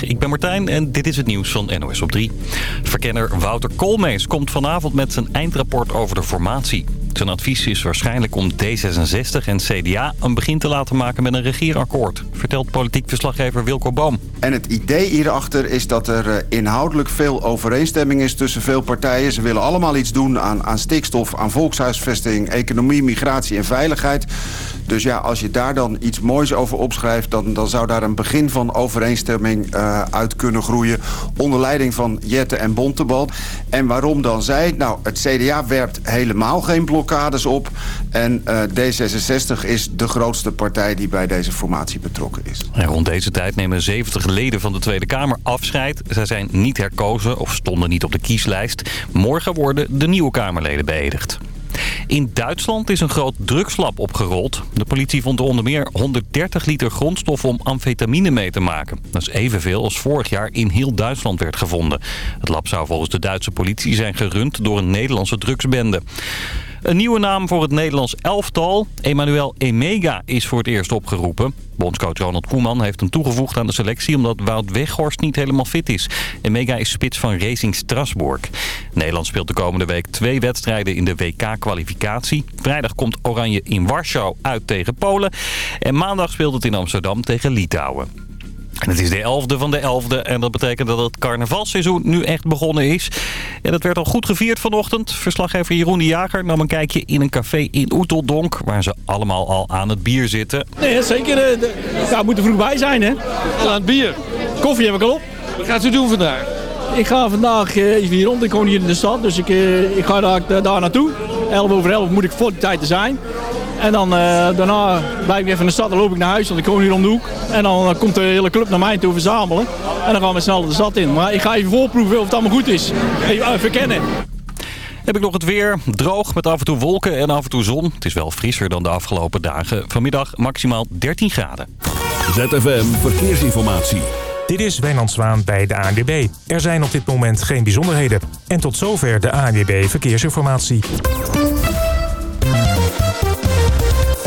Ik ben Martijn en dit is het nieuws van NOS op 3. Verkenner Wouter Koolmees komt vanavond met zijn eindrapport over de formatie. Zijn advies is waarschijnlijk om D66 en CDA een begin te laten maken met een regeerakkoord, vertelt politiek verslaggever Wilco Boom. En het idee hierachter is dat er eh, inhoudelijk veel overeenstemming is tussen veel partijen. Ze willen allemaal iets doen aan, aan stikstof, aan volkshuisvesting, economie, migratie en veiligheid. Dus ja, als je daar dan iets moois over opschrijft... dan, dan zou daar een begin van overeenstemming uh, uit kunnen groeien... onder leiding van Jette en Bontebal. En waarom dan zij? Nou, het CDA werpt helemaal geen blokkades op. En uh, D66 is de grootste partij die bij deze formatie betrokken is. Rond deze tijd nemen 70 leden van de Tweede Kamer afscheid. Zij zijn niet herkozen of stonden niet op de kieslijst. Morgen worden de nieuwe Kamerleden beëdigd. In Duitsland is een groot drugslab opgerold. De politie vond er onder meer 130 liter grondstof om amfetamine mee te maken. Dat is evenveel als vorig jaar in heel Duitsland werd gevonden. Het lab zou volgens de Duitse politie zijn gerund door een Nederlandse drugsbende. Een nieuwe naam voor het Nederlands elftal. Emmanuel Emega is voor het eerst opgeroepen. Bondscoach Ronald Koeman heeft hem toegevoegd aan de selectie... omdat Wout Weghorst niet helemaal fit is. Emega is spits van Racing Strasbourg. Nederland speelt de komende week twee wedstrijden in de WK-kwalificatie. Vrijdag komt Oranje in Warschau uit tegen Polen. En maandag speelt het in Amsterdam tegen Litouwen. En het is de 11e van de 11e en dat betekent dat het carnavalseizoen nu echt begonnen is. En dat werd al goed gevierd vanochtend. Verslaggever Jeroen de Jager nam een kijkje in een café in Oeteldonk... waar ze allemaal al aan het bier zitten. Nee, zeker. Eh, ja, we moeten vroeg bij zijn, hè? Al aan het bier. Koffie heb ik al op. Wat gaat u doen vandaag? Ik ga vandaag eh, even hier rond. Ik woon hier in de stad, dus ik, eh, ik ga daar, daar naartoe. 11 over 11 moet ik voor die tijd te zijn. En dan uh, daarna blijf ik even in de stad, dan loop ik naar huis, want ik woon hier om de hoek. En dan uh, komt de hele club naar mij toe verzamelen. En dan gaan we snel de stad in. Maar ik ga even voorproeven of het allemaal goed is. Even verkennen. Heb ik nog het weer. Droog met af en toe wolken en af en toe zon. Het is wel frisser dan de afgelopen dagen. Vanmiddag maximaal 13 graden. ZFM Verkeersinformatie. Dit is Wijnand Zwaan bij de ANWB. Er zijn op dit moment geen bijzonderheden. En tot zover de ANWB Verkeersinformatie.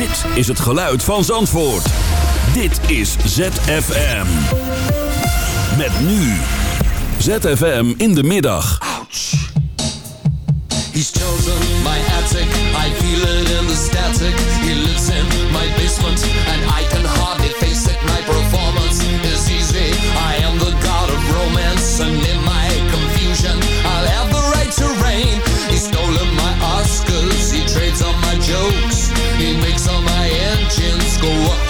Dit is het geluid van Zandvoort. Dit is ZFM. Met nu. ZFM in de middag. Ouch. He's chosen my attic. I feel it in the static. He lives in my basement. And I can hardly face it. My performance is easy. I am the god of romance. And in my confusion, I'll have the right to reign. He's stolen my Oscars. He trades on my jokes. Engines go oh,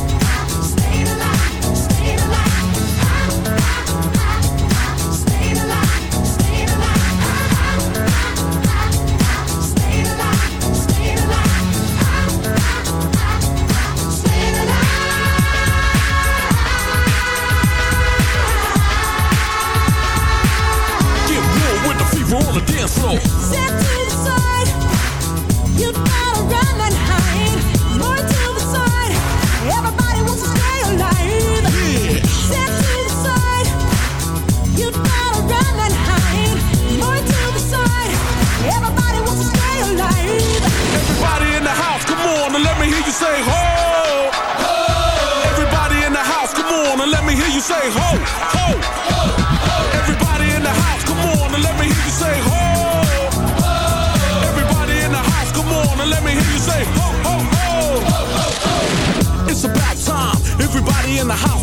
On the dance floor. Step to the side. You gotta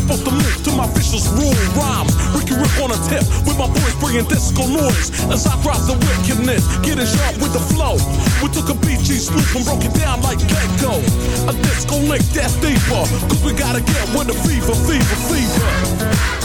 supposed to move to my vicious rule rhymes. Ricky Rick on a tip with my boys bringing disco noise. As I drop the wickedness, getting sharp with the flow. We took a BG swoop and broke it down like Gecko. A disco lick that's deeper. Cause we gotta get with the fever, fever, fever.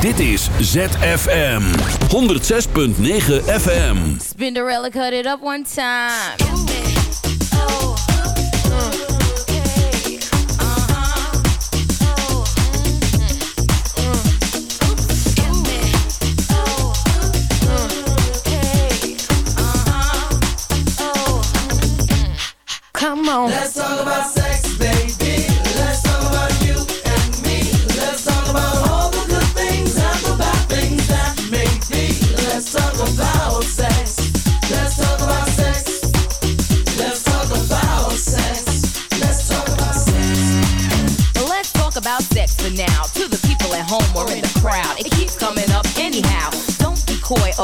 Dit is ZFM 106.9 FM. Spinderella cut it up one time.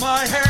My hair.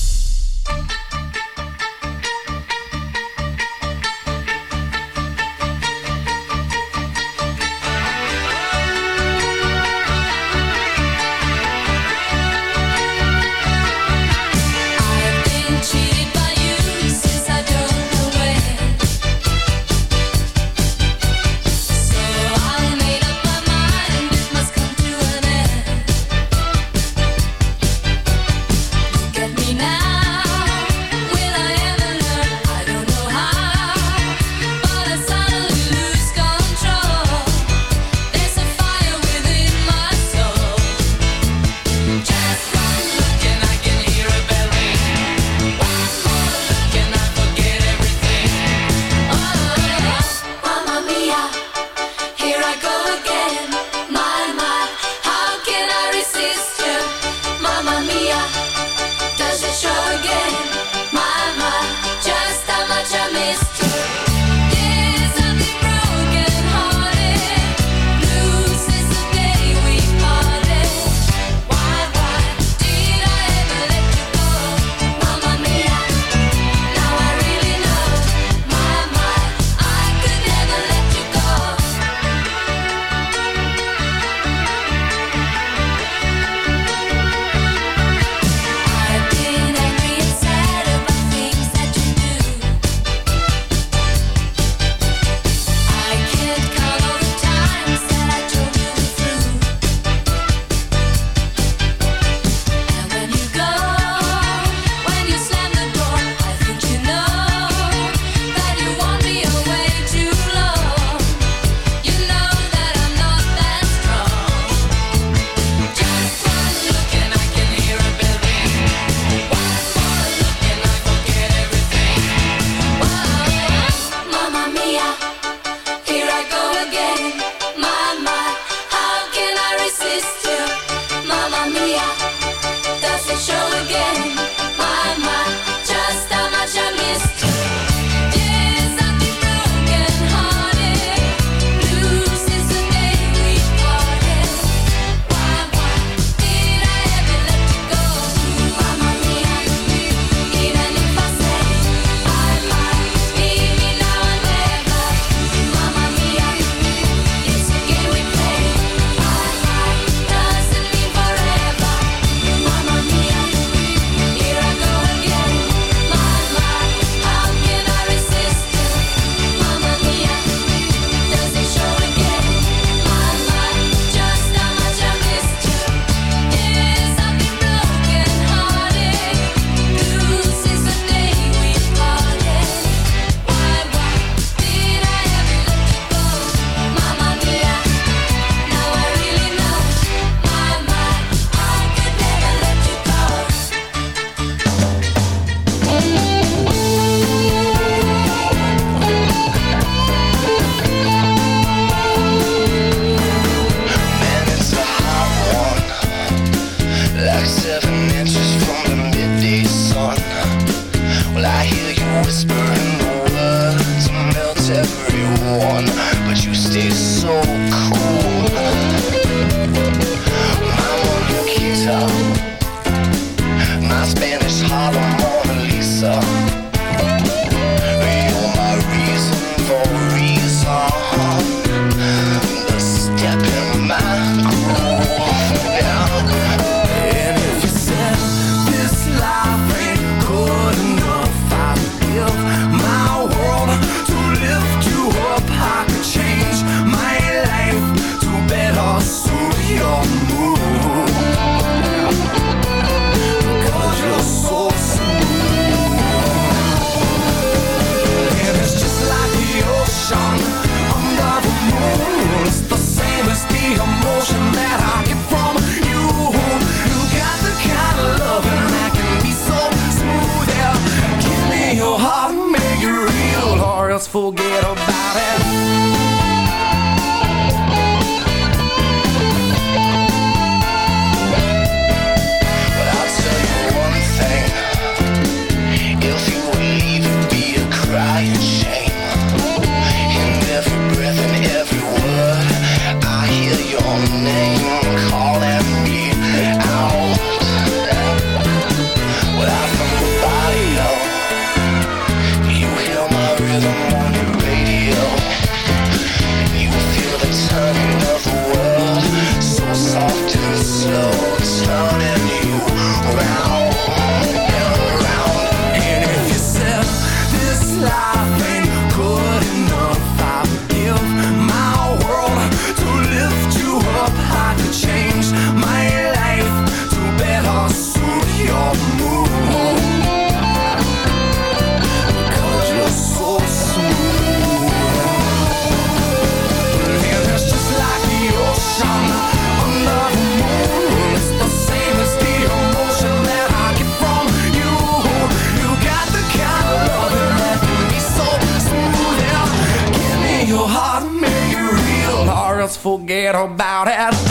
forget about it.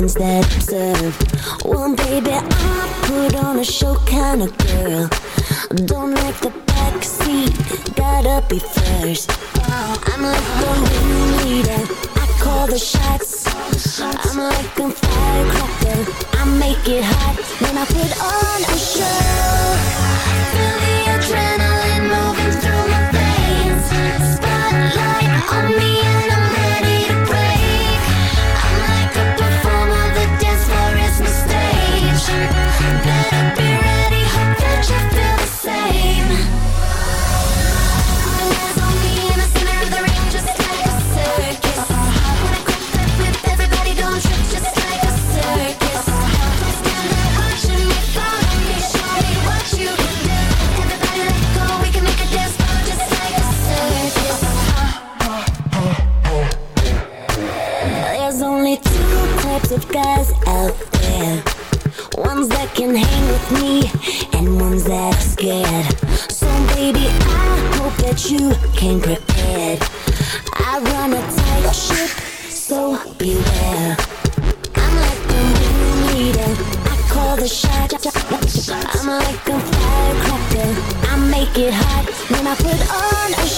ones that serve. One baby, I put on a show kind of girl. Don't like the backseat, gotta be first. I'm like the ringleader, I call the shots. I'm like a firecracker, I make it hot when I put on a show. you came prepared. I run a tight ship, so beware. I'm like the wind leader. I call the shots. I'm like a firecracker. I make it hot when I put on a show.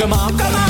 Come on, come on.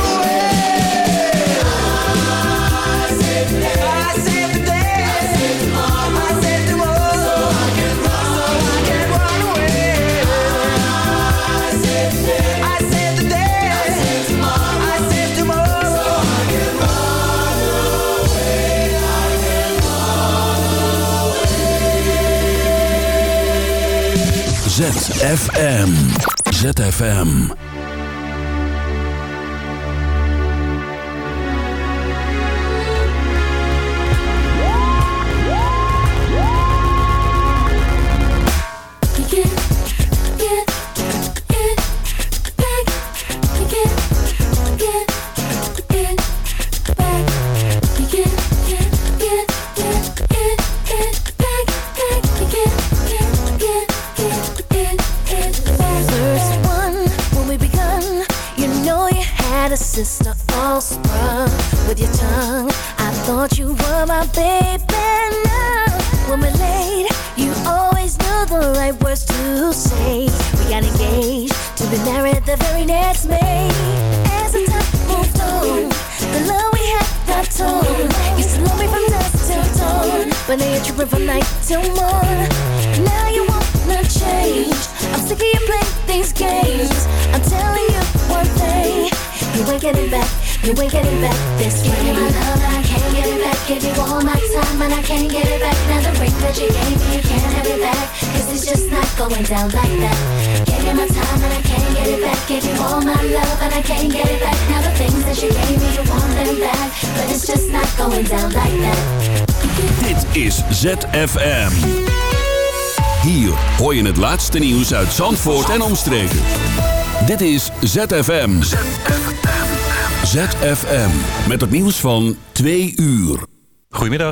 ZFM. ZFM. that you gave me, you can't have it back Cause it's just not going down like that Gave you my time and I can't get it back Gave you all my love and I can't get it back Now the things that you gave me, you want them back But it's just not going down like that Dit is ZFM Hier hoor je het laatste nieuws uit Zandvoort en omstreken. Dit is ZFM. ZFM. ZFM. Met het nieuws van 2 uur. Goedemiddag,